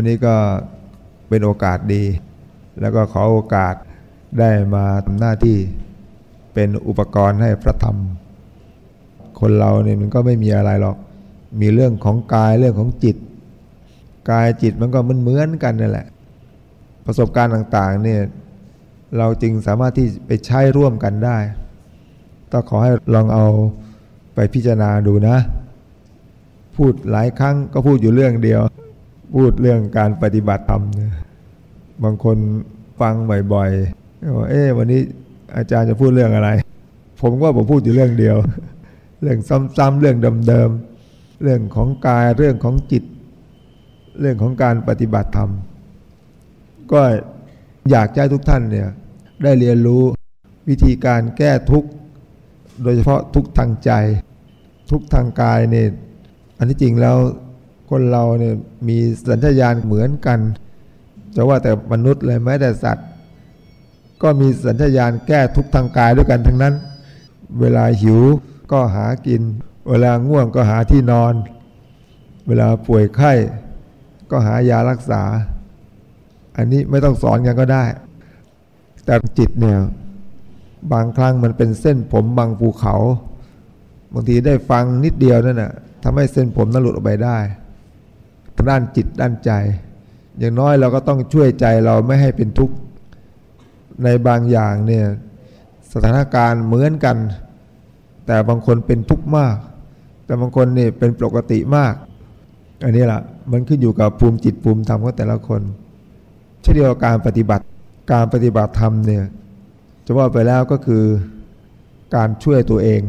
วันนี้ก็เป็นโอกาสดี แล้วก็ขอโอกาสได้มาทำหน้าที่เป็นอุปกรณ์ให้พระธรรม คนเราเนี่ยมันก็ไม่มีอะไรหรอก มีเรื่องของกายเรื่องของจิต กายจิตมันก็มันเหมือนกันนั่นแหละ ประสบการณ์ต่างๆเนี่ยเราจึงสามารถที่ไปใช้ร่วมกันได้ ต้องขอให้ลองเอาไปพิจารณาดูนะ พูดหลายครั้งก็พูดอยู่เรื่องเดียว พูดเรื่องการปฏิบัติธรรมนบางคนฟังบ่อยๆว่าเอ๊ะวันนี้อาจารย์จะพูดเรื่องอะไร ผมก็ผมพูดอยู่เรื่องเดียว เรื่องซ้ำๆเรื่องเดิมๆเรื่องของกายเรื่องของจิต เรื่องของการปฏิบัติธรรม ก็อยากให้ทุกท่านเนี่ยได้เรียนรู้วิธีการแก้ทุกข์โดยเฉพาะทุกทางใจ ทุกทางกายเนี่ยอันที่จริงแล้ว คนเราเนี่ยมีสัญชาตญาณเหมือนกันจะว่าแต่มนุษย์เลยแม้แต่สัตว์ ก็มีสัญชาตญาณแก้ทุกข์ทางกายด้วยกันทั้งนั้น เวลาหิวก็หากิน เวลาง่วงก็หาที่นอน เวลาป่วยไข้ ก็หายารักษา อันนี้ไม่ต้องสอนกันก็ได้ แต่จิตเนี่ยบางครั้งมันเป็นเส้นผมบางภูเขา บางทีได้ฟังนิดเดียวนั่นน่ะทำให้เส้นผมนั้นหลุดออกไปได้ ด้านจิตด้านใจ อย่างน้อยเราก็ต้องช่วยใจเราไม่ให้เป็นทุกข์ในบางอย่างเนี่ยสถานการณ์เหมือนกัน แต่บางคนเป็นทุกข์มาก แต่บางคนนี่เป็นปกติมาก อันนี้แหละมันขึ้นอยู่กับภูมิจิตภูมิธรรมของแต่ละคน เช่นเดียวกับการปฏิบัติการปฏิบัติธรรมเนี่ยจะว่าไปแล้วก็คือการช่วยตัวเอง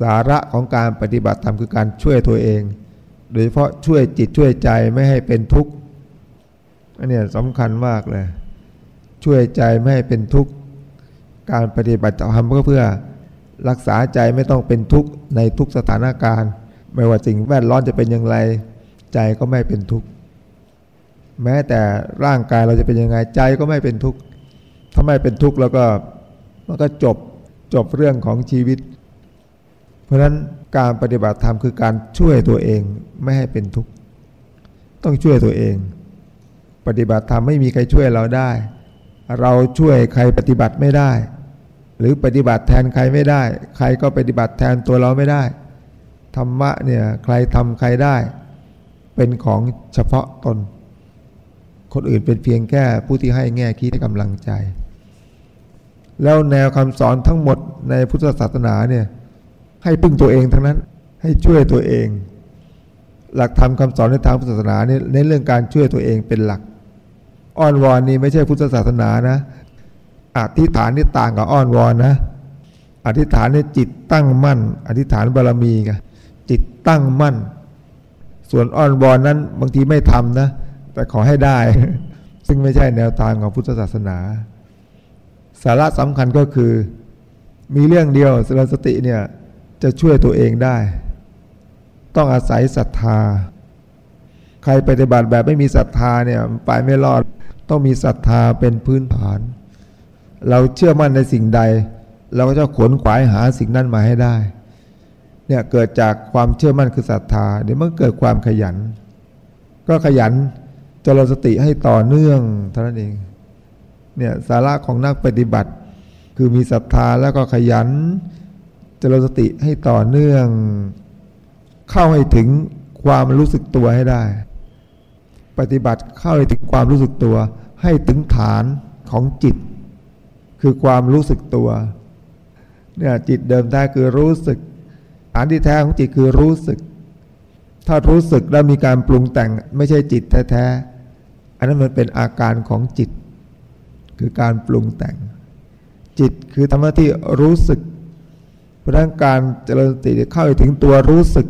สาระของการปฏิบัติธรรมคือการช่วยตัวเอง ดยเฉพาะช่วยจิตช่วยใจไม่ให้เป็นทุกข์อันนี้สำคัญมากเลย ช่วยใจไม่ให้เป็นทุกข์การปฏิบัติธรรมก็เพื่อรักษาใจไม่ต้องเป็นทุกข์ในทุกสถานการณ์ ไม่ว่าสิ่งแวดล้อมจะเป็นอย่างไร ใจก็ไม่เป็นทุกข์แม้แต่ร่างกายเราจะเป็นยังไงใจก็ไม่เป็นทุกข์ถ้าไม่เป็นทุกข์แล้วก็มันก็จบจบเรื่องของชีวิต เพราะฉะนั้น การปฏิบัติธรรมคือการช่วยตัวเองไม่ให้เป็นทุกข์ต้องช่วยตัวเอง ปฏิบัติธรรมไม่มีใครช่วยเราได้ เราช่วยใครปฏิบัติไม่ได้ หรือปฏิบัติแทนใครไม่ได้ ใครก็ปฏิบัติแทนตัวเราไม่ได้ธรรมะเนี่ยใครทำใครได้ เป็นของเฉพาะตน คนอื่นเป็นเพียงแค่ผู้ที่ให้แง่คิดให้กำลังใจ แล้วแนวคำสอนทั้งหมดในพุทธศาสนาเนี่ย ให้พึ่งตัวเองทั้งนั้น ให้ช่วยตัวเอง หลักธรรมคาสอนในทางพุทธศาสนาเนี่ยในเรื่องการช่วยตัวเองเป็นหลัก อ้อนวอนนี่ไม่ใช่พุทธศาสนานะอธิษฐานนี่ต่างกับอ้อนวอนนะ อธิษฐานนี่จิตตั้งมั่น อธิษฐานบารมีไงจิตตั้งมั่น ส่วนอ้อนวอนนั้นบางทีไม่ทำนะ แต่ขอให้ได้ ซึ่งไม่ใช่แนวทางของพุทธศาสนา สาระสำคัญก็คือ มีเรื่องเดียวสสติเนี่ย จะช่วยตัวเองได้ ต้องอาศัยศรัทธา ใครปฏิบัติแบบไม่มีศรัทธาเนี่ยไปไม่รอด ต้องมีศรัทธาเป็นพื้นฐาน เราเชื่อมั่นในสิ่งใด เราก็จะขวนขวายหาสิ่งนั้นมาให้ได้ เนี่ยเกิดจากความเชื่อมั่นคือศรัทธา เดี๋ยวมันเกิดความขยัน ก็ขยันจริญสติให้ต่อเนื่องเท่านั้นเอง เนี่ยสาระของนักปฏิบัติ คือมีศรัทธาแล้วก็ขยัน เจริญสติให้ต่อเนื่อง เข้าให้ถึงความรู้สึกตัวให้ได้ ปฏิบัติเข้าให้ถึงความรู้สึกตัว ให้ถึงฐานของจิต คือความรู้สึกตัวเนี่ยจิตเดิมแท้คือรู้สึกฐานที่แท้ของจิตคือรู้สึก ถ้ารู้สึกแล้วมีการปรุงแต่งไม่ใช่จิตแท้ๆอันนั้นมันเป็นอาการของจิต คือการปรุงแต่ง จิตคือทำหน้าที่รู้สึก ราะนั้นการเจริญสติเข้าถึงตัวรู้สึก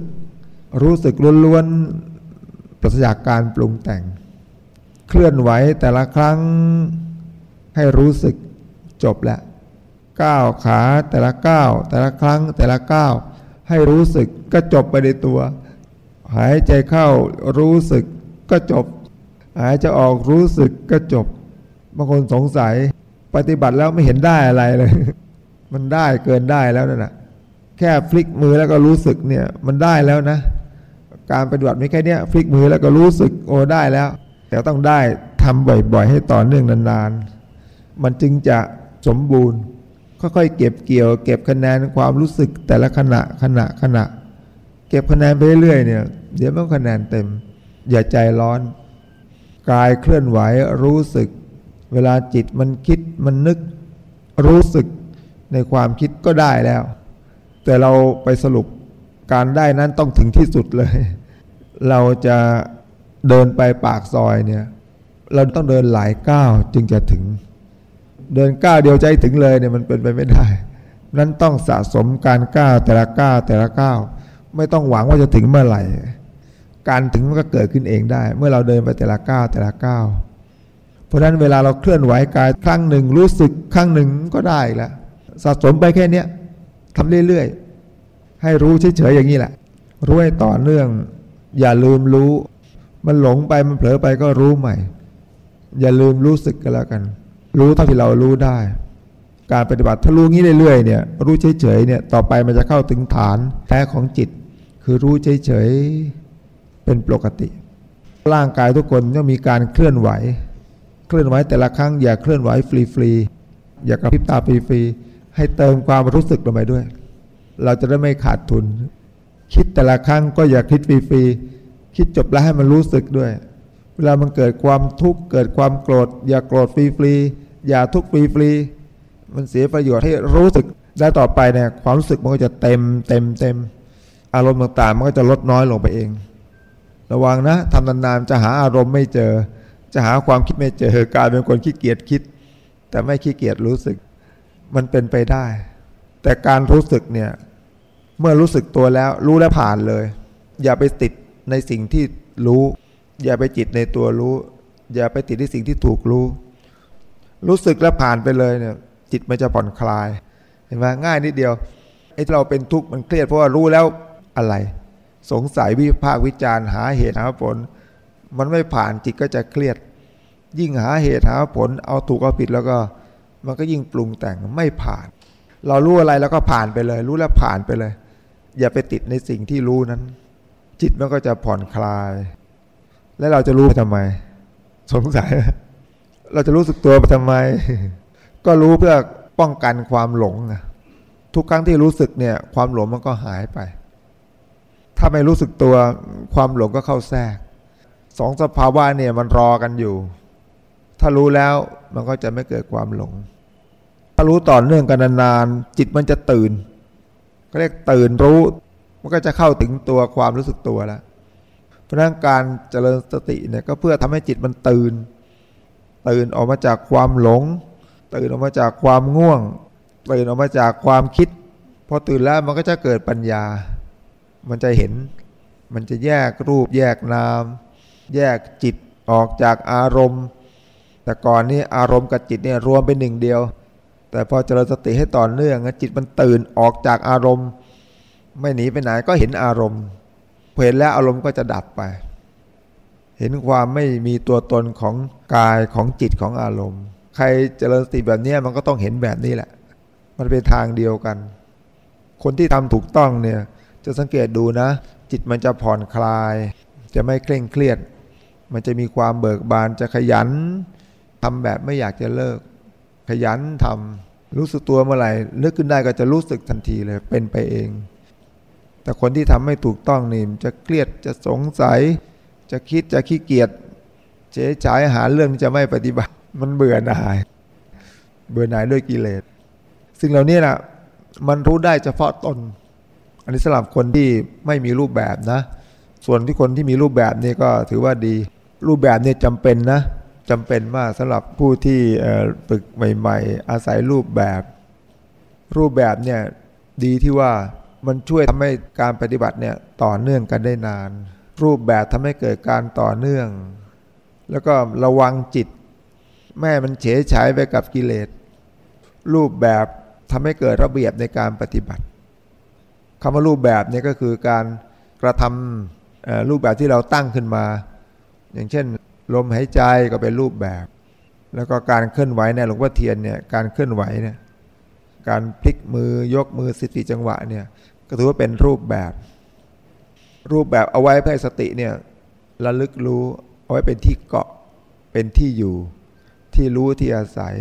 รู้สึกล้วนๆปราศจากการปรุงแต่ง เคลื่อนไหวแต่ละครั้งให้รู้สึกจบแล้วก้าวขาแต่ละก้าวแต่ละครั้งแต่ละก้าวให้รู้สึกก็จบไปในตัว หายใจเข้ารู้สึกก็จบ หายใจออกรู้สึกก็จบบางคนสงสัยปฏิบัติแล้วไม่เห็นได้อะไรเลย มันได้เกินได้แล้วนั่นแหะ แค่ฟลิกมือแล้วก็รู้สึกเนี่ยมันได้แล้วนะ การปฏิบัติไม่แค่เนี้ยฟลิกมือแล้วก็รู้สึกโอ้ได้แล้ว แต่ต้องได้ทำบ่อยๆ ให้ต่อเนื่องนานๆ มันจึงจะสมบูรณ์ ค่อยๆเก็บเกี่ยว เก็บคะแนนความรู้สึกแต่ละขณะขณะขณะ เก็บคะแนนไปเรื่อยๆเนี่ยเดี๋ยวมันคะแนนเต็ม อย่าใจร้อนกายเคลื่อนไหวรู้สึก เวลาจิตมันคิดมันนึกรู้สึกในความคิดก็ได้แล้ว แต่เราไปสรุปการได้นั้นต้องถึงที่สุดเลย เราจะเดินไปปากซอยเนี่ย เราต้องเดินหลายก้าวจึงจะถึง เดินก้าวเดียวใจถึงเลยเนี่ยมันเป็นไปไม่ได้ นั้นต้องสะสมการก้าวแต่ละก้าวแต่ละก้าวไม่ต้องหวังว่าจะถึงเมื่อไหร่ การถึงมันก็เกิดขึ้นเองได้ เมื่อเราเดินไปแต่ละก้าวแต่ละก้าวเพราะฉะนั้นเวลาเราเคลื่อนไหวกายครั้งหนึ่งรู้สึกครั้งหนึ่งก็ได้แล้วสะสมไปแค่เนี้ย ทำเรื่อยๆ ให้รู้เฉยๆอย่างนี้แหละ รู้ให้ต่อเนื่อง อย่าลืมรู้ มันหลงไปมันเผลอไปก็รู้ใหม่ อย่าลืมรู้สึกกันแล้วกัน รู้เท่าที่เรารู้ได้ การปฏิบัติถ้ารู้งี้เรื่อยๆเนี่ย รู้เฉยๆเนี่ย ต่อไปมันจะเข้าถึงฐานแท้ของจิต คือรู้เฉยๆ เป็นปกติ ร่างกายทุกคนต้องมีการเคลื่อนไหว เคลื่อนไหวแต่ละครั้งอย่าเคลื่อนไหวฟรีๆ อย่ากระพริบตาฟรีๆ ให้เติมความรู้สึกลงไปด้วย เราจะได้ไม่ขาดทุน คิดแต่ละครั้งก็อย่าคิดฟรีๆคิดจบแล้วให้มันรู้สึกด้วย เวลามันเกิดความทุกข์เกิดความโกรธ อย่าโกรธฟรีๆอย่าทุกข์ฟรีๆมันเสียประโยชน์ให้รู้สึกได้ต่อไปเนี่ยความรู้สึกมันก็จะเต็มเต็มเต็มอารมณ์ต่างๆ มันก็จะลดน้อยลงไปเอง ระวังนะทำนานๆจะหาอารมณ์ไม่เจอ จะหาความคิดไม่เจอกลายเป็นคนขี้เกียจคิด แต่ไม่ขี้เกียจรู้สึก มันเป็นไปได้ แต่การรู้สึกเนี่ย เมื่อรู้สึกตัวแล้ว รู้แล้วผ่านเลย อย่าไปติดในสิ่งที่รู้ อย่าไปจิตในตัวรู้ อย่าไปติดในสิ่งที่ถูกรู้ รู้สึกแล้วผ่านไปเลยเนี่ย จิตมันจะผ่อนคลาย เห็นไหมง่ายนิดเดียวไอ้เราเป็นทุกข์มันเครียดเพราะว่ารู้แล้วอะไร สงสัยวิพากษ์วิจารณ์หาเหตุหาผล มันไม่ผ่านจิตก็จะเครียด ยิ่งหาเหตุหาผลเอาถูกเอาผิดแล้วก็ มันก็ยิ่งปรุงแต่งไม่ผ่าน เรารู้อะไรแล้วก็ผ่านไปเลย รู้แล้วผ่านไปเลย อย่าไปติดในสิ่งที่รู้นั้น จิตมันก็จะผ่อนคลาย และเราจะรู้ไปทำไม สงสัย เราจะรู้สึกตัวไปทำไม ก็รู้เพื่อป้องกันความหลงนะทุกครั้งที่รู้สึกเนี่ย ความหลงมันก็หายไป ถ้าไม่รู้สึกตัวความหลงก็เข้าแทรกสองสภาวะเนี่ยมันรอกันอยู่ ถ้ารู้แล้วมันก็จะไม่เกิดความหลง ถ้ารู้ต่อเนื่องกันนานๆจิตมันจะตื่น ก็เรียกตื่นรู้ มันก็จะเข้าถึงตัวความรู้สึกตัวแล้วเพราะนั้นการเจริญสติเนี่ยก็เพื่อทำให้จิตมันตื่น ตื่นออกมาจากความหลง ตื่นออกมาจากความง่วง ตื่นออกมาจากความคิด พอตื่นแล้วมันก็จะเกิดปัญญา มันจะเห็น มันจะแยกรูป แยกนาม แยกจิตออกจากอารมณ์ แต่ก่อนนี้อารมณ์กับจิตเนี่ยรวมเป็นหนึ่งเดียว แต่พอเจริญสติให้ต่อเนื่องจิตมันตื่นออกจากอารมณ์ ไม่หนีไปไหนก็เห็นอารมณ์เห็นแล้วอารมณ์ก็จะดับไป เห็นความไม่มีตัวตนของกายของจิตของอารมณ์ ใครเจริญสติแบบนี้มันก็ต้องเห็นแบบนี้แหละ มันเป็นทางเดียวกัน คนที่ทำถูกต้องเนี่ยจะสังเกตดูนะ จิตมันจะผ่อนคลาย จะไม่เคร่งเครียด มันจะมีความเบิกบานจะขยันทำแบบไม่อยากจะเลิก ขยันทำ รู้สึกตัวเมื่อไหร่นึกขึ้นได้ก็จะรู้สึกทันทีเลยเป็นไปเอง แต่คนที่ทำไม่ถูกต้องนี่จะเครียดจะสงสัย จะคิดจะขี้เกียจเฉยฉายหาเรื่องจะไม่ปฏิบัติ มันเบื่อหน่าย เบื่อหน่ายด้วยกิเลสสิ่งเหล่านี้นะมันรู้ได้เฉพาะตน อันนี้สำหรับคนที่ไม่มีรูปแบบนะ ส่วนที่คนที่มีรูปแบบนี่ก็ถือว่าดี รูปแบบนี่จำเป็นนะ จำเป็นมากสำหรับผู้ที่ฝึกใหม่ ๆ อาศัยรูปแบบ รูปแบบเนี่ยดีที่ว่ามันช่วยทำให้การปฏิบัติเนี่ยต่อเนื่องกันได้นาน รูปแบบทำให้เกิดการต่อเนื่อง แล้วก็ระวังจิต แม่มันเฉยฉายไปกับกิเลส รูปแบบทำให้เกิดระเบียบในการปฏิบัติคำว่ารูปแบบเนี่ยก็คือการกระทำรูปแบบที่เราตั้งขึ้นมา อย่างเช่น ลมหายใจก็เป็นรูปแบบ แล้วก็การเคลื่อนไหวเนี่ยหลวงพ่อเทียนเนี่ยการเคลื่อนไหวเนี่ยการพลิกมือยกมือสิติจังหวะเนี่ยก็ถือว่าเป็นรูปแบบ รูปแบบเอาไว้เพื่อสติเนี่ยระลึกรู้เอาไว้เป็นที่เกาะเป็นที่อยู่ ที่รู้ที่อาศัย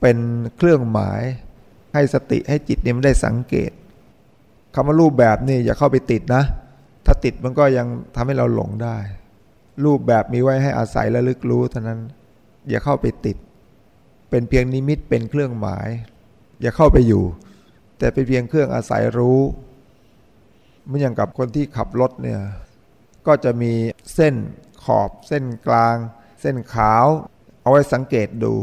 เป็นเครื่องหมายให้สติให้จิตเนี่ยมันได้สังเกตคำว่ารูปแบบนี่อย่าเข้าไปติดนะ ถ้าติดมันก็ยังทำให้เราหลงได้ รูปแบบมีไว้ให้อาศัยและลึกรู้เท่านั้น อย่าเข้าไปติด เป็นเพียงนิมิตเป็นเครื่องหมาย อย่าเข้าไปอยู่ แต่เป็นเพียงเครื่องอาศัยรู้เหมือนอย่างกับคนที่ขับรถเนี่ยก็จะมีเส้นขอบเส้นกลาง เส้นขาว เอาไว้สังเกตดู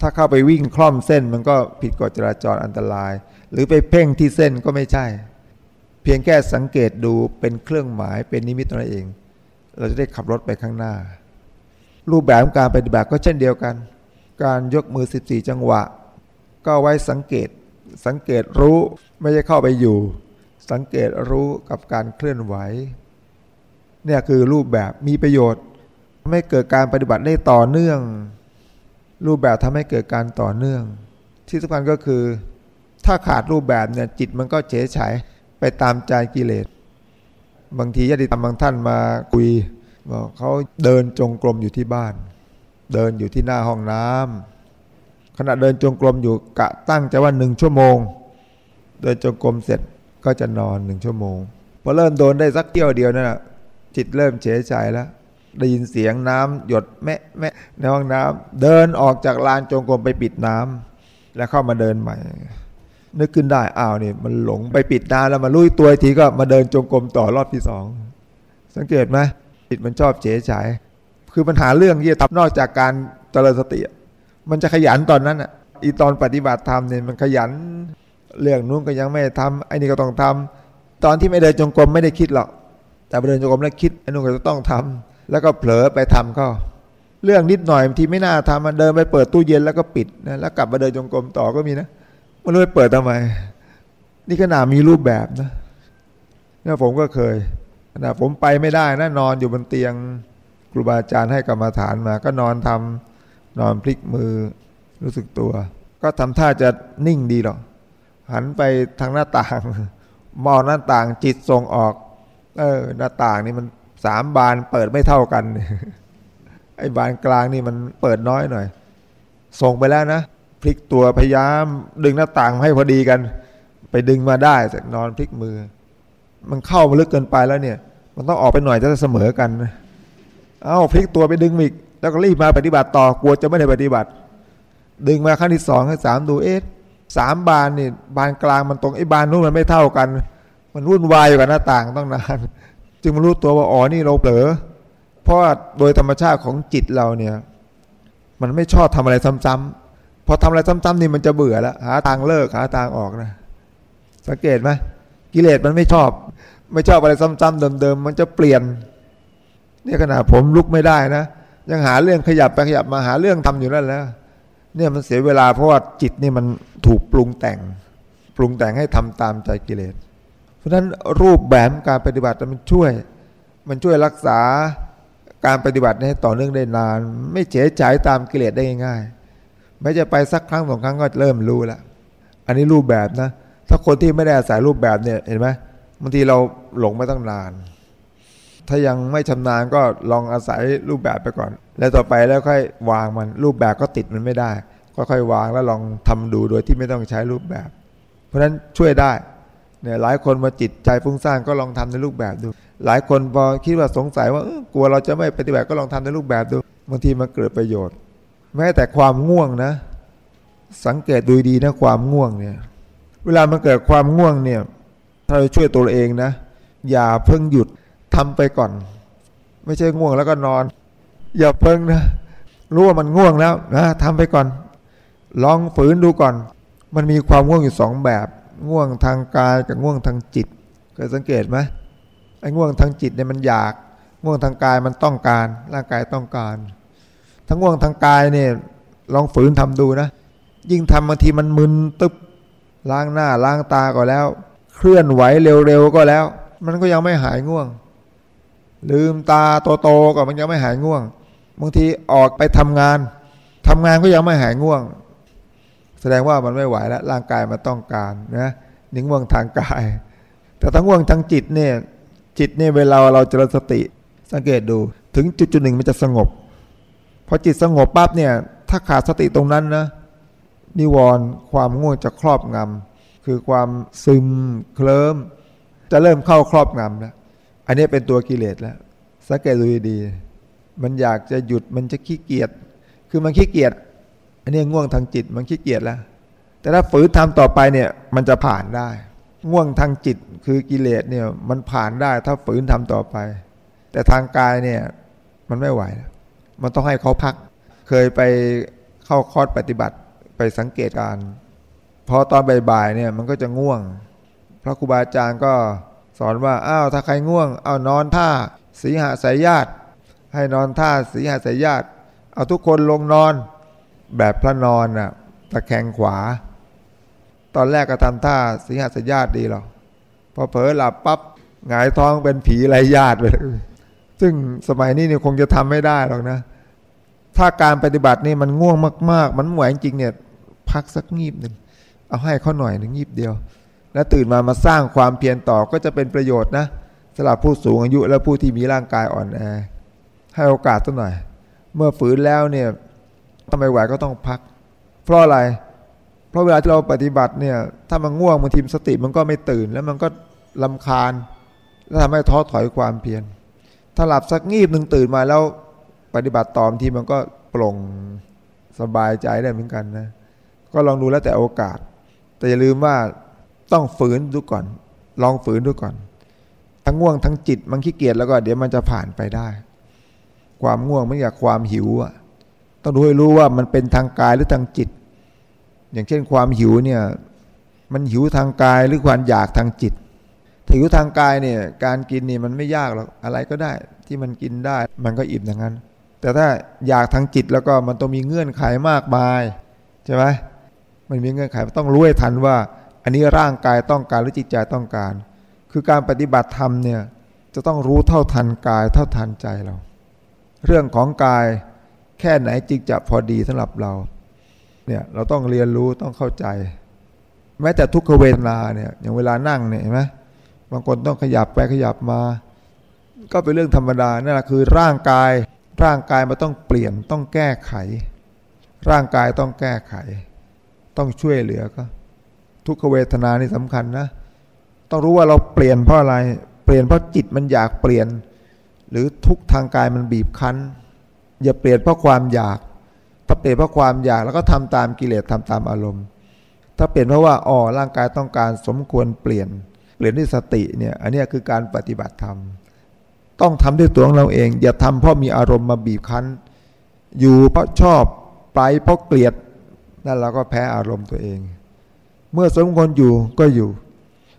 ถ้าเข้าไปวิ่งคล่อมเส้นมันก็ผิดกฎจราจรอันตราย หรือไปเพ่งที่เส้นก็ไม่ใช่ เพียงแค่สังเกตดูเป็นเครื่องหมายเป็นนิมิตตัวเอง เราจะได้ขับรถไปข้างหน้า รูปแบบการปฏิบัติก็เช่นเดียวกัน การยกมือ 14 จังหวะ ก็ไว้สังเกต สังเกตรู้ไม่ใช่เข้าไปอยู่ สังเกตรู้กับการเคลื่อนไหว เนี่ยคือรูปแบบมีประโยชน์ทำให้เกิดการปฏิบัติได้ต่อเนื่อง รูปแบบทำให้เกิดการต่อเนื่อง ที่สำคัญก็คือ ถ้าขาดรูปแบบเนี่ยจิตมันก็เฉยเฉยไปตามใจกิเลส บางทีญาติธรรมบางท่านมาคุยบอกเขาเดินจงกรมอยู่ที่บ้าน เดินอยู่ที่หน้าห้องน้ำขณะเดินจงกรมอยู่กะตั้งใจว่าหนึ่งชั่วโมง เดินจงกรมเสร็จก็จะนอนหนึ่งชั่วโมงพอเริ่มโดนได้สักเที่ยวเดียวนั่นแหะจิตเริ่มเฉยใจแล้ว ได้ยินเสียงน้ำหยดแม่แม่ในห้องน้ำเดินออกจากลานจงกรมไปปิดน้ำแล้วเข้ามาเดินใหม่ นึกขึ้นได้อ้าวนี่มันหลงไปปิดน้ำแล้วมาลุยตัวทีก็มาเดินจงกรมต่อรอบที่สองสังเกตไหมจิตมันชอบเฉยใจคือปัญหาเรื่องที่จะทำนอกจากการเจริญสติมันจะขยันตอนนั้นอะอีตอนปฏิบัติธรรมเนี่ยมันขยันเรื่องนู้นก็ยังไม่ทำไอ้นี่ก็ต้องทำตอนที่ไม่เดินจงกรมไม่ได้คิดหรอกแต่เดินจงกรมแล้วคิดไอ้นู่นก็จะต้องทำแล้วก็เผลอไปทำก็เรื่องนิดหน่อยที่ไม่น่าทำมันเดินไปเปิดตู้เย็นแล้วก็ปิดนะแล้วกลับมาเดินจงกรมต่อก็มีนะ มันเลยเปิดทำไม นี่ขนาดมีรูปแบบนะเนี่ยผมก็เคยขนาดผมไปไม่ได้นะนอนอยู่บนเตียงครูบาอาจารย์ให้กรรมาฐานมา ก็นอนทำนอนพลิกมือรู้สึกตัว ก็ทำท่าจะนิ่งดีหรอกหันไปทางหน้าต่าง มองหน้าต่างจิตส่งออก เออ หน้าต่างนี่มันสามบานเปิดไม่เท่ากัน ไอ้บานกลางนี่มันเปิดน้อยหน่อย ส่งไปแล้วนะ พลิกตัวพยายาม ดึงหน้าต่างให้พอดีกัน ไปดึงมาได้แต่นอนพลิกมือ มันเข้ามาลึกเกินไปแล้วเนี่ย มันต้องออกไปหน่อยจะเสมอกันเอา้าพลิกตัวไปดึงอีกแล้วก็รีบมาปฏิบัติต่อกลัวจะไม่ได้ปฏิบัติ ดึงมาขั้นที่สองขั้นสามดูเอ๊ะสามบานนี่บานกลางมันตรงไอ้บานนู้นมันไม่เท่ากัน มันวุ่นวายอยู่กับหน้าต่างต้องนานจึงมารู้ตัวว่าอ๋อนี่เราเผลอเพราะโดยธรรมชาติของจิตเราเนี่ย มันไม่ชอบทำอะไรซ้ำๆ พอทำอะไรซ้ำๆนี่มันจะเบื่อแล้วหาทางเลิกหาทางออกนะ สังเกตไหมกิเลสมันไม่ชอบ ไม่ชอบอะไรซ้ำๆเดิมๆมันจะเปลี่ยน เนี่ยขนาดผมลุกไม่ได้นะยังหาเรื่องขยับไปขยับมาหาเรื่องทำอยู่นั่นแล้ว เนี่ยมันเสียเวลาเพราะว่าจิตนี่มันถูกปรุงแต่ง ปรุงแต่งให้ทำตามใจกิเลส เพราะฉะนั้นรูปแบบการปฏิบัติมันช่วย มันช่วยรักษาการปฏิบัติให้ต่อเนื่องได้นาน ไม่เฉยใจตามกิเลสได้ง่ายๆ ไม่จะไปสักครั้งสองครั้งก็เริ่มรู้แล้วอันนี้รูปแบบนะ ถ้าคนที่ไม่ได้อาศัยรูปแบบเนี่ยเห็นไหมบางทีเราหลงมาตั้งนาน ถ้ายังไม่ชำนาญก็ลองอาศัยรูปแบบไปก่อน แล้วต่อไปแล้วค่อยวางมันรูปแบบก็ติดมันไม่ได้ค่อยๆวางแล้วลองทำดูโดยที่ไม่ต้องใช้รูปแบบ เพราะฉะนั้นช่วยได้เนี่ยหลายคนมาจิตใจฟุ้งซ่านก็ลองทำในรูปแบบดู หลายคนพอคิดว่าสงสัยว่า กลัวเราจะไม่ปฏิบัติก็ลองทำในรูปแบบดูบางทีมันเกิดประโยชน์ แม้แต่ความง่วงนะ สังเกตดูดีนะความง่วงเนี่ย เวลามันเกิดความง่วงเนี่ย ถ้าเราช่วยตัวเองนะ อย่าเพิ่งหยุดทำไปก่อน ไม่ใช่ง่วงแล้วก็นอน อย่าเพิ่งนะรู้ว่ามันง่วงแล้วนะทำไปก่อน ลองฝืนดูก่อน มันมีความง่วงอยู่สองแบบ ง่วงทางกายกับง่วงทางจิตเคยสังเกตไหมไอ้ง่วงทางจิตเนี่ยมันอยาก ง่วงทางกายมันต้องการ ร่างกายต้องการ ทั้งง่วงทางกายเนี่ยลองฝืนทำดูนะ ยิ่งทำบางทีมันมึนตึ๊บล้างหน้าล้างตาก็แล้ว เคลื่อนไหวเร็วๆก็แล้ว มันก็ยังไม่หายง่วง ลืมตาโตๆก็มันยังไม่หายง่วงบางทีออกไปทำงานทำงานก็ยังไม่หายง่วง แสดงว่ามันไม่ไหวแล้วร่างกายมันต้องการนะนิ่งว่วงทางกาย แต่ทั้งว่วงทางจิตเนี่ยจิตเนี่ยเวลาเราเจริญสติ สังเกตดู ถึงจุดจุดหนึ่งมันจะสงบ พอจิตสงบปั๊บเนี่ย ถ้าขาดสติตรงนั้นนะนิวรณ์ความง่วงจะครอบงำคือความซึมเคลิ้มจะเริ่มเข้าครอบงำแล้วอันนี้เป็นตัวกิเลสแล้วสังเกตดูดีมันอยากจะหยุดมันจะขี้เกียจคือมันขี้เกียจอันนี้ง่วงทางจิตมันขี้เกียจแล้ว แต่ถ้าฝืนทำต่อไปเนี่ยมันจะผ่านได้ ง่วงทางจิตคือกิเลสเนี่ยมันผ่านได้ถ้าฝืนทำต่อไป แต่ทางกายเนี่ยมันไม่ไหว มันต้องให้เขาพัก เคยไปเข้าคอร์สปฏิบัติไปสังเกตการพอตอนบ่ายๆเนี่ยมันก็จะง่วง พระครูบาอาจารย์ก็สอนว่าอ้าวถ้าใครง่วงเอานอนท่าสีหาสายญาติ ให้นอนท่าสีหาสายญาติเอาทุกคนลงนอนแบบพระนอนน่ะตะแคงขวา ตอนแรกก็ทำท่าสีหาสายญาติดีหรอกพอเผลอหลับปั๊บหงายท้องเป็นผีไรญาติไปเลย ซึ่งสมัยนี้เนี่ยคงจะทำไม่ได้หรอกนะ ถ้าการปฏิบัตินี่มันง่วงมาก ๆ มันหวยจริงเนี่ย พักสักงีบหนึ่งเอาให้เขาหน่อยหนึ่งงีบเดียว แล้วตื่นมามาสร้างความเพียรต่อก็จะเป็นประโยชน์นะสำหรับผู้สูงอายุและผู้ที่มีร่างกายอ่อนแอให้โอกาสสักหน่อย เมื่อฝืนแล้วเนี่ยทำไมไหวก็ต้องพัก เพราะอะไร เพราะเวลาที่เราปฏิบัติเนี่ย ถ้ามันง่วงบางทีสติมันก็ไม่ตื่น แล้วมันก็ลำคาญ แล้วทำให้ท้อถอยความเพียร ถ้าหลับสักงีบหนึ่งตื่นมาแล้วปฏิบัติต่อทีมันก็ปลงสบายใจได้เหมือนกันนะ ก็ลองดูแล้วแต่โอกาส แต่อย่าลืมว่าต้องฝืนดูก่อน ลองฝืนดูก่อน ทั้งง่วงทั้งจิตมันขี้เกียจแล้วก็เดี๋ยวมันจะผ่านไปได้ ความง่วงไม่อยากความหิวอะ ต้องดูให้รู้ว่ามันเป็นทางกายหรือทางจิต อย่างเช่นความหิวเนี่ย มันหิวทางกายหรือความอยากทางจิต ถ้าหิวทางกายเนี่ยการกินนี่มันไม่ยากหรอกอะไรก็ได้ที่มันกินได้ มันก็อิ่มอย่างนั้น แต่ถ้าอยากทางจิตแล้วก็มันต้องมีเงื่อนไขมากมายใช่ไหมมันมีเงื่อนไขต้องรู้ให้ทันว่า อันนี้ร่างกายต้องการหรือจิตใจต้องการ คือการปฏิบัติธรรมเนี่ยจะต้องรู้เท่าทันกายเท่าทันใจเรา เรื่องของกายแค่ไหนจึงจะพอดีสำหรับเราเนี่ยเราต้องเรียนรู้ต้องเข้าใจ แม้แต่ทุกขเวทนาเนี่ยอย่างเวลานั่งเนี่ยเห็นไหม บางคนต้องขยับไปขยับมา ก็เป็นเรื่องธรรมดานั่นแหละคือร่างกายร่างกายมันต้องเปลี่ยนต้องแก้ไข ร่างกายต้องแก้ไข ต้องช่วยเหลือก็ ทุกขเวทนานี่สำคัญนะ ต้องรู้ว่าเราเปลี่ยนเพราะอะไร เปลี่ยนเพราะจิตมันอยากเปลี่ยน หรือทุกทางกายมันบีบคั้น อย่าเปลี่ยนเพราะความอยากถ้าเปลี่ยนเพราะความอยากแล้วก็ทำตามกิเลสทำตามอารมณ์ ถ้าเปลี่ยนเพราะว่าอ๋อร่างกายต้องการสมควรเปลี่ยน เปลี่ยนด้วยสติเนี่ยอันนี้คือการปฏิบัติธรรม ต้องทำด้วยตัวของเราเอง อย่าทำเพราะมีอารมณ์มาบีบคั้น อยู่เพราะชอบไปเพราะเกลียดนั่นเราก็แพ้อารมณ์ตัวเอง เมื่อสมควรอยู่ก็อยู่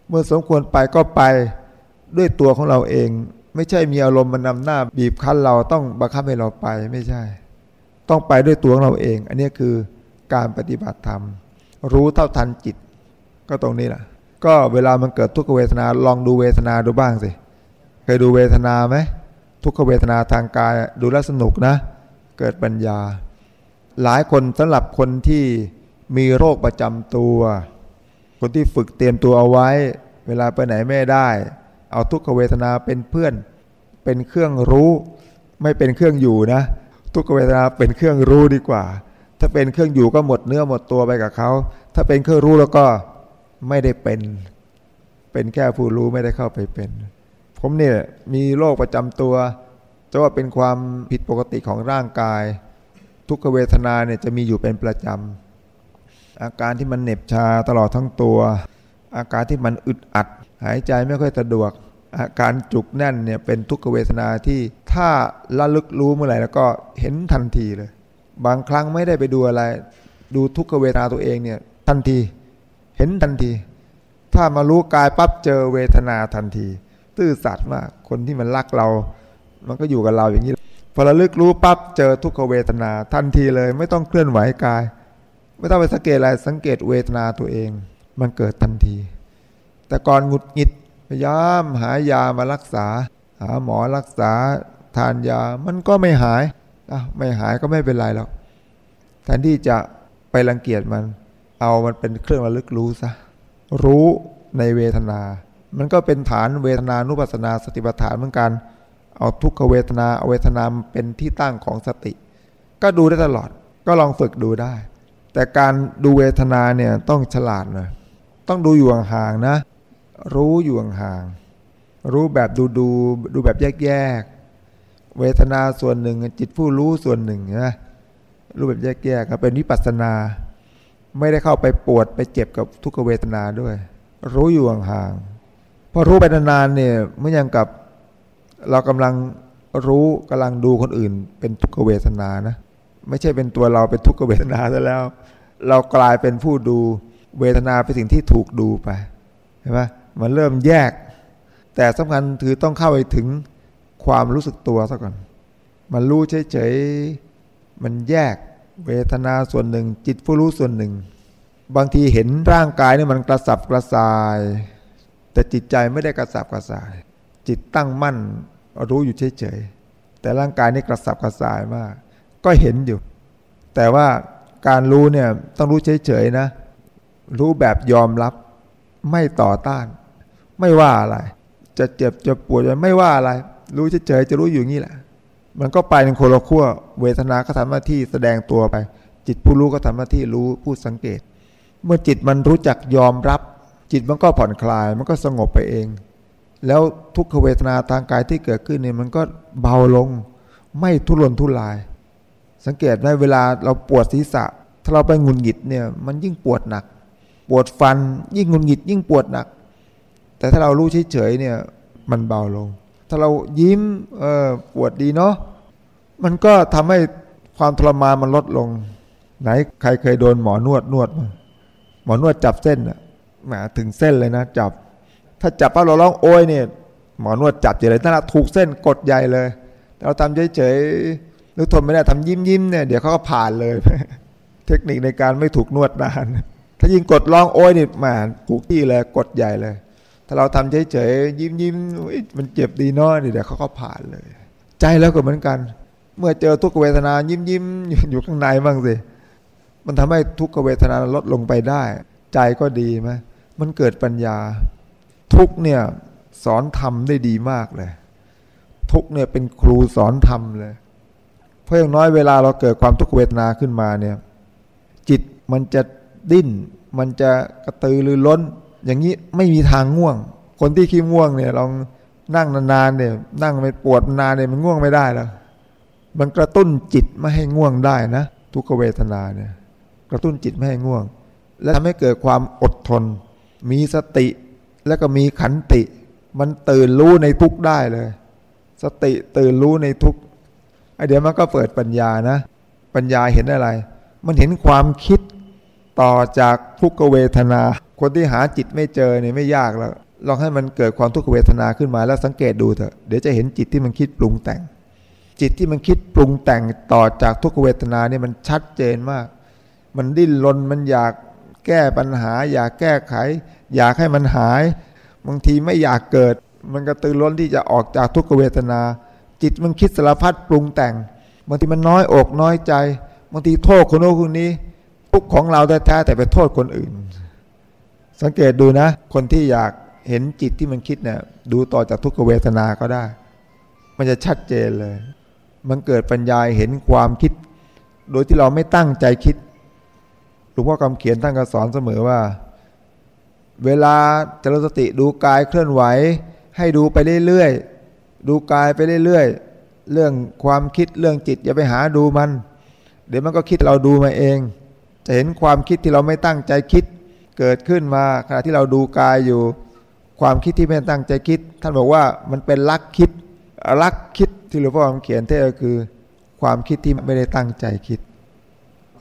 เมื่อสมควรไปก็ไปด้วยตัวของเราเอง ไม่ใช่มีอารมณ์มันนำหน้าบีบคั้นเราต้องบังคับให้เราไปไม่ใช่ ต้องไปด้วยตัวของเราเอง อันนี้คือการปฏิบัติธรรม รู้เท่าทันจิตก็ตรงนี้แหละ ก็เวลามันเกิดทุกขเวทนาลองดูเวทนาดูบ้างสิเคยดูเวทนาไหมทุกขเวทนาทางกายดูแลสนุกนะ เกิดปัญญา หลายคนสำหรับคนที่มีโรคประจำตัว คนที่ฝึกเตรียมตัวเอาไว้ เวลาไปไหนไม่ได้ เอาทุกขเวทนาเป็นเพื่อน เป็นเครื่องรู้ ไม่เป็นเครื่องอยู่นะ ทุกขเวทนาเป็นเครื่องรู้ดีกว่า ถ้าเป็นเครื่องอยู่ก็หมดเนื้อหมดตัวไปกับเขาถ้าเป็นเครื่องรู้แล้วก็ ไม่ได้เป็น เป็นแค่ผู้รู้ไม่ได้เข้าไปเป็น ผมเนี่ยมีโรคประจำตัวจะว่าเป็นความผิดปกติของร่างกาย ทุกขเวทนาเนี่ยจะมีอยู่เป็นประจำอาการที่มันเหน็บชาตลอดทั้งตัว อาการที่มันอึดอัด หายใจไม่ค่อยสะดวก อาการจุกแน่นเนี่ยเป็นทุกขเวทนาที่ถ้าละลึกรู้เมื่อไหร่แล้วก็เห็นทันทีเลย บางครั้งไม่ได้ไปดูอะไร ดูทุกขเวทนาตัวเองเนี่ยทันที เห็นทันที ถ้ามารู้กายปั๊บเจอเวทนาทันที ตื้อสัตว์มากคนที่มันรักเรา มันก็อยู่กับเราอย่างนี้พอระลึกรู้ปั๊บเจอทุกขเวทนาทันทีเลย ไม่ต้องเคลื่อนไหวกาย ไม่ต้องไปสังเกตอะไรสังเกตเวทนาตัวเอง มันเกิดทันที แต่ก่อนหงุดหงิดพยายามหายามารักษา หาหมอรักษาทานยามันก็ไม่หายอะไม่หายก็ไม่เป็นไรหรอกแทนที่จะไปรังเกียจมัน เอามันเป็นเครื่องระลึกรู้ซะรู้ในเวทนา มันก็เป็นฐานเวทนานุปัสนาสติปัฏฐานเหมือนกัน เอาทุกขเวทนาเอาเวทนาเป็นที่ตั้งของสติ ก็ดูได้ตลอดก็ลองฝึกดูได้ แต่การดูเวทนาเนี่ยต้องฉลาดหน่อยต้องดูอยู่ห่างๆนะ รู้อยู่ห่างๆรู้แบบดูดูดูแบบแยกๆเวทนาส่วนหนึ่งจิตผู้รู้ส่วนหนึ่งนะรู้แบบแยกๆก็เป็นวิปัสสนา ไม่ได้เข้าไปปวดไปเจ็บกับทุกเวทนาด้วย รู้อยู่ห่างๆพอรู้ไปนานๆเนี่ยเมื่อยังกับเรากำลังรู้กำลังดูคนอื่น เป็นทุกเวทนานะ ไม่ใช่เป็นตัวเราเป็นทุกเวทนาซะแล้ว เรากลายเป็นผู้ดูเวทนาเป็นสิ่งที่ถูกดูไปเห็นไหมมันเริ่มแยก แต่สำคัญคือต้องเข้าไปถึงความรู้สึกตัวซะก่อน มันรู้เฉยๆมันแยก เวทนาส่วนหนึ่ง จิตผู้รู้ส่วนหนึ่ง บางทีเห็นร่างกายนี่มันกระสับกระส่าย แต่จิตใจไม่ได้กระสับกระส่าย จิตตั้งมั่นรู้อยู่เฉยๆแต่ร่างกายนี่กระสับกระส่ายมาก ก็เห็นอยู่ แต่ว่าการรู้เนี่ยต้องรู้เฉยๆนะ รู้แบบยอมรับไม่ต่อต้าน ไม่ว่าอะไร จะเจ็บจะปวดจะไม่ว่าอะไร รู้เฉยๆจะรู้อยู่งี้แหละ มันก็ไปในโคลขั้วเวทนาก็ทำหน้าที่แสดงตัวไป จิตผู้รู้ก็ทำหน้าที่รู้ผู้สังเกต เมื่อจิตมันรู้จักยอมรับ จิตมันก็ผ่อนคลาย มันก็สงบไปเอง แล้วทุกขเวทนาทางกายที่เกิดขึ้นเนี่ยมันก็เบาลง ไม่ทุรนทุราย สังเกตไหมเวลาเราปวดศีรษะ ถ้าเราไปงุนหงิดเนี่ยมันยิ่งปวดหนัก ปวดฟันยิ่งงุนหงิดยิ่งปวดหนัก แต่ถ้าเรารู้เฉยๆเนี่ยมันเบาลง ถ้าเรายิ้มเออปวดดีเนาะ มันก็ทำให้ความทรมานมันลดลง ไหนใครเคยโดนหมอนวดนวดมาหมอนวดจับเส้นอะแหมถึงเส้นเลยนะ จับ ถ้าจับป้าเราร้องโอยเนี่ยหมอนวดจับอย่เลยถ้าถูกเส้นกดใหญ่เลยเราทำเฉยๆหรือทนไม่ได้ทำยิ้มยิ้มเนี่ยเดี๋ยวเขาก็ผ่านเลย เทคนิคในการไม่ถูกนวดนานถ้ายิ่งกดร้องโอ้ยนี่มาถูกที่เลยกดใหญ่เลย ถ้าเราทำเฉยๆยิ้มยิ้มมันเจ็บดีน้อยเดี๋ยวเขาก็ผ่านเลย ใจแล้วก็เหมือนกัน เมื่อเจอทุกขเวทนายิ้มยิ้มอยู่ข้างในบ้างสิ มันทำให้ทุกขเวทนาลดลงไปได้ ใจก็ดีไหมมันเกิดปัญญา ทุกเนี่ยสอนทำได้ดีมากเลย ทุกเนี่ยเป็นครูสอนทำเลย เพราะอย่างน้อยเวลาเราเกิดความทุกขเวทนาขึ้นมาเนี่ย จิตมันจะดิ้น มันจะกระตือรือร้น อย่างนี้ไม่มีทางง่วง คนที่ขี้ง่วงเนี่ยลองนั่งนานๆเนี่ย นั่งไม่ปวดนานเนี่ยมันง่วงไม่ได้แล้ว มันกระตุ้นจิตไม่ให้ง่วงได้นะ ทุกเวทนาเนี่ยกระตุ้นจิตไม่ให้ง่วง และทำให้เกิดความอดทน มีสติแล้วก็มีขันติ มันตื่นรู้ในทุกได้เลย สติตื่นรู้ในทุกไอเดี๋ยวมันก็เปิดปัญญานะ ปัญญาเห็นอะไร มันเห็นความคิดต่อจากทุกเวทนา คนที่หาจิตไม่เจอเนี่ยไม่ยากแล้วลองให้มันเกิดความทุกขเวทนาขึ้นมาแล้วสังเกตดูเถอะเดี๋ยวจะเห็นจิตที่มันคิดปรุงแต่ง จิตที่มันคิดปรุงแต่งต่อจากทุกขเวทนาเนี่ยมันชัดเจนมาก มันดิ้นรนมันอยากแก้ปัญหา อยากแก้ไข อยากให้มันหาย บางทีไม่อยากเกิด มันก็ตื่นร้นที่จะออกจากทุกขเวทนา จิตมันคิดสารพัดปรุงแต่ง บางทีมันน้อยอกน้อยใจ บางทีโทษคนโน้นคนนี้ทุกของเราแท้แต่ไปโทษคนอื่น สังเกตดูนะ คนที่อยากเห็นจิตที่มันคิดเนี่ยดูต่อจากทุกขเวทนาก็ได้ มันจะชัดเจนเลย มันเกิดปัญญาเห็นความคิด โดยที่เราไม่ตั้งใจคิดหลวงพ่อคำเขียนท่านก็สอนเสมอว่า เวลาเจริญสติดูกายเคลื่อนไหว ให้ดูไปเรื่อยๆดูกายไปเรื่อยๆเรื่องความคิดเรื่องจิตอย่าไปหาดูมัน เดี๋ยวมันก็คิดเราดูมาเอง จะเห็นความคิดที่เราไม่ตั้งใจคิดเกิดขึ้นมาขณะที่เราดูกายอยู่ ความคิดที่ไม่ตั้งใจคิด ท่านบอกว่ามันเป็นลักคิดลักคิด ที่หลวงพ่อเขียนเท่ก็คือ ความคิดที่ไม่ได้ตั้งใจคิด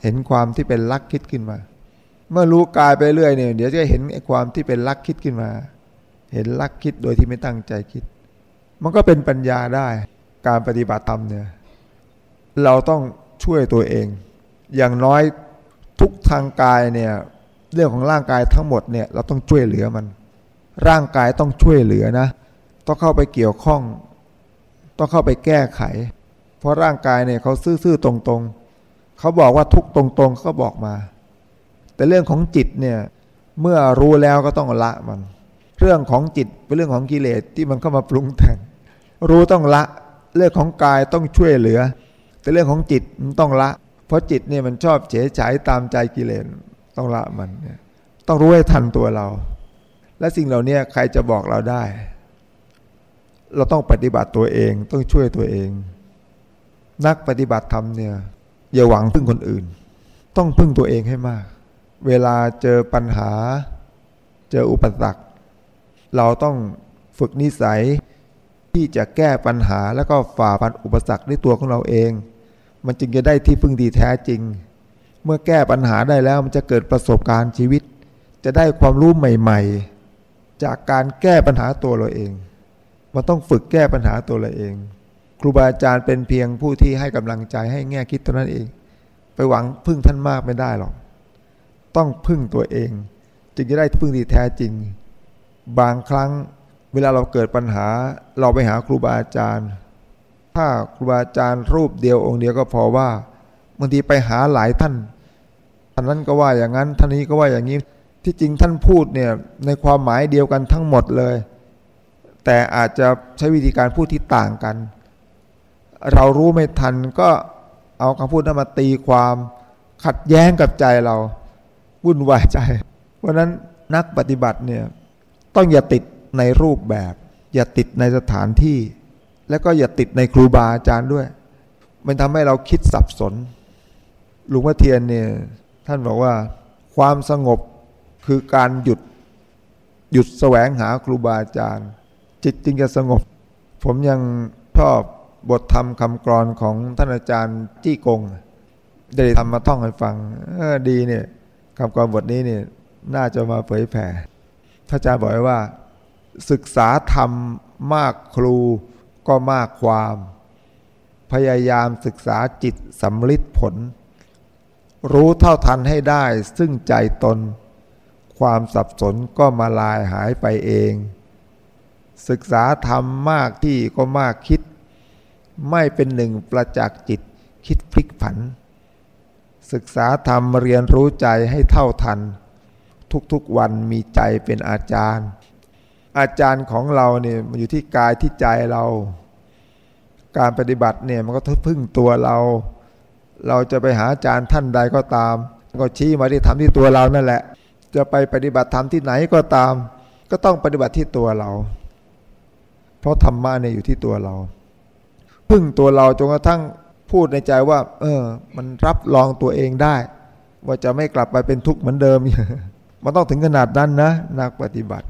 เห็นความที่เป็นลักคิดขึ้นมา เมื่อรู้กายไปเรื่อยเนี่ยเดี๋ยวจะเห็นความที่เป็นลักคิดขึ้นมา เห็นลักคิดโดยที่ไม่ตั้งใจคิด มันก็เป็นปัญญาได้ การปฏิบัติธรรมเนี่ย เราต้องช่วยตัวเอง อย่างน้อยทุกทางกายเนี่ยเรื่องของร่างกายทั้งหมดเนี่ยเราต้องช่วยเหลือมัน ร่างกายต้องช่วยเหลือนะ ต้องเข้าไปเกี่ยวข้อง ต้องเข้าไปแก้ไข เพราะร่างกายเนี่ยเขาซื่อๆตรงๆ เขาบอกว่าทุกตรงๆเขาบอกมา แต่เรื่องของจิตเนี่ยเมื่อรู้แล้วก็ต้องละมัน เรื่องของจิตเป็นเรื่องของกิเลสที่มันเข้ามาปรุงแต่ง รู้ต้องละ เรื่องของกายต้องช่วยเหลือ แต่เรื่องของจิตมันต้องละ เพราะจิตเนี่ยมันชอบเฉยฉายตามใจกิเลสต้องละมันเนี่ยต้องรู้ให้ทันตัวเรา และสิ่งเหล่านี้ใครจะบอกเราได้ เราต้องปฏิบัติตัวเองต้องช่วยตัวเอง นักปฏิบัติธรรมเนี่ยอย่าหวังพึ่งคนอื่น ต้องพึ่งตัวเองให้มาก เวลาเจอปัญหา เจออุปสรรคเราต้องฝึกนิสัยที่จะแก้ปัญหาแล้วก็ฝ่าฟันอุปสรรคด้วยตัวของเราเอง มันจึงจะได้ที่พึ่งดีแท้จริง เมื่อแก้ปัญหาได้แล้วมันจะเกิดประสบการณ์ชีวิต จะได้ความรู้ใหม่ ๆ จากการแก้ปัญหาตัวเราเอง มันต้องฝึกแก้ปัญหาตัวเราเอง ครูบาอาจารย์เป็นเพียงผู้ที่ให้กำลังใจให้แง่คิดเท่านั้นเอง ไปหวังพึ่งท่านมากไม่ได้หรอก ต้องพึ่งตัวเอง จึงจะได้พึ่งดีแท้จริง บางครั้งเวลาเราเกิดปัญหาเราไปหาครูบาอาจารย์ ถ้าครูบาอาจารย์รูปเดียวองค์เดียวก็พอว่าบางทีไปหาหลายท่านท่านนั้นก็ว่าอย่างนั้นท่านนี้ก็ว่าอย่างนี้ ที่จริงท่านพูดเนี่ยในความหมายเดียวกันทั้งหมดเลย แต่อาจจะใช้วิธีการพูดที่ต่างกัน เรารู้ไม่ทันก็เอาคำพูดนั้นมาตีความขัดแย้งกับใจเราวุ่นวายใจ เพราะนั้นนักปฏิบัติเนี่ยต้องอย่าติดในรูปแบบ อย่าติดในสถานที่ แล้วก็อย่าติดในครูบาอาจารย์ด้วย มันทำให้เราคิดสับสนหลวงพ่อเทียนเนี่ยท่านบอกว่าความสงบคือการหยุดหยุดแสวงหาครูบาอาจารย์ จิตจึงจะสงบ ผมยังชอบบทธรรมคำกรอนของท่านอาจารย์จี้กง ได้ทำมาท่องให้ฟังออดีเนี่ยคำกรบทนี้เนี่ยน่าจะมาเผยแผ่พระอาจารย์บอกไว้ว่า ศึกษาธรรมมากครูก็มากความ พยายามศึกษาจิตสำลิดผล รู้เท่าทันให้ได้ซึ่งใจตน ความสับสนก็มาลายหายไปเอง ศึกษาธรรมมากที่ก็มากคิด ไม่เป็นหนึ่งประจักษ์จิตคิดพลิกผัน ศึกษาธรรมเรียนรู้ใจให้เท่าทัน ทุกๆวันมีใจเป็นอาจารย์ อาจารย์ของเราเนี่ยมันอยู่ที่กายที่ใจเรา การปฏิบัติเนี่ยมันก็พึ่งตัวเรา เราจะไปหาอาจารย์ท่านใดก็ตาม ก็ชี้มาที่ทำที่ตัวเรานั่นแหละ จะไปปฏิบัติธรรมที่ไหนก็ตาม ก็ต้องปฏิบัติที่ตัวเรา ราะธรรมะเนี่ยอยู่ที่ตัวเรา พึ่งตัวเราจนกระทั่งพูดในใจว่า เออ มันรับรองตัวเองได้ ว่าจะไม่กลับไปเป็นทุกข์เหมือนเดิม มันต้องถึงขนาดนั้นนะ นักปฏิบัติ